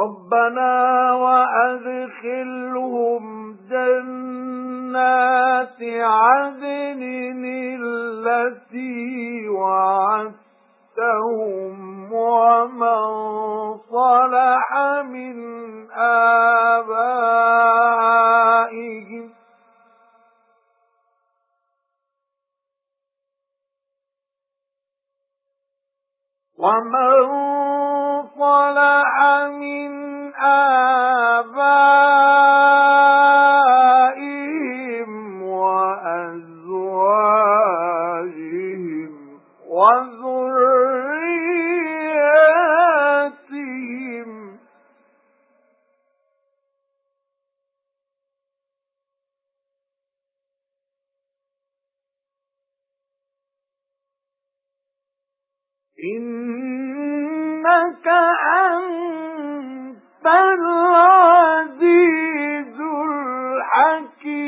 رَبَّنَا وَأَدْخِلْهُمْ جَنَّاتِ عَدْنٍ الَّتِي وَعَدتَّهُمْ وَمَن صَلَحَ مِنْ آبَائِهِمْ وَمَن صَلَحَ مِنْ آبَائِهِمْ وَأَزْوَاجِهِمْ وَذُرِّيَّاتِهِمْ. إِنَّكَ أَنْتَ الْعَزِيزُ الْحَكِيمُ.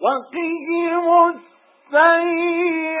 وَقِهِمُ السَّيِّئَاتِ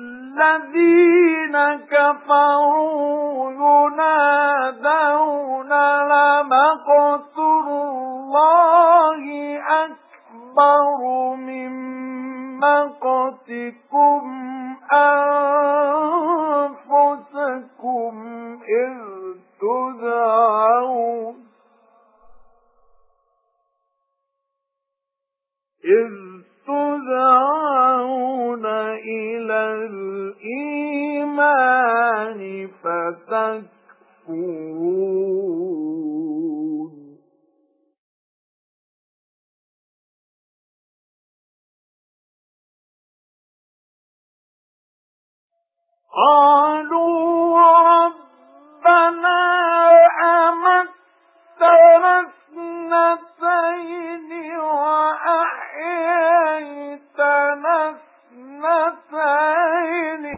الَّذِينَ كَفَرُوا يُنَادَوْنَ لَمَقْتُ اللَّهِ أَكْبَرُ مِن مَّقْتِكُمْ أَنفُسَكُمْ إِذْ تُدْعَوْنَ إِذْ فَتَكْفُرُونَ. قَالُوا